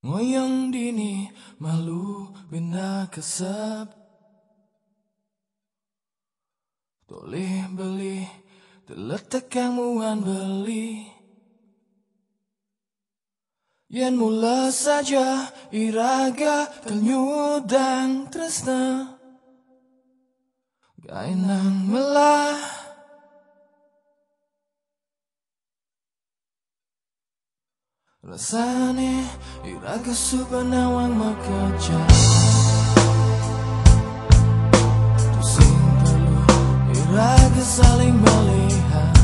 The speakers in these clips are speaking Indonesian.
Ngoyong dini malu bina kesep Toleh beli terletak muan beli. Yen mula saja iraga kenyudang tresna. Gainang melah Rasane iraga Tusing perlu iraga saling melihat.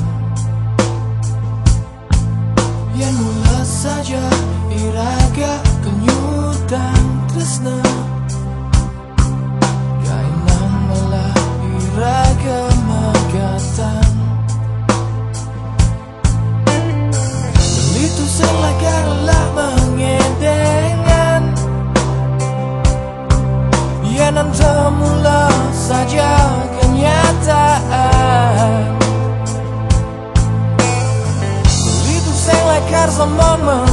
Yang mula saja iraga kenyutan tresna mama.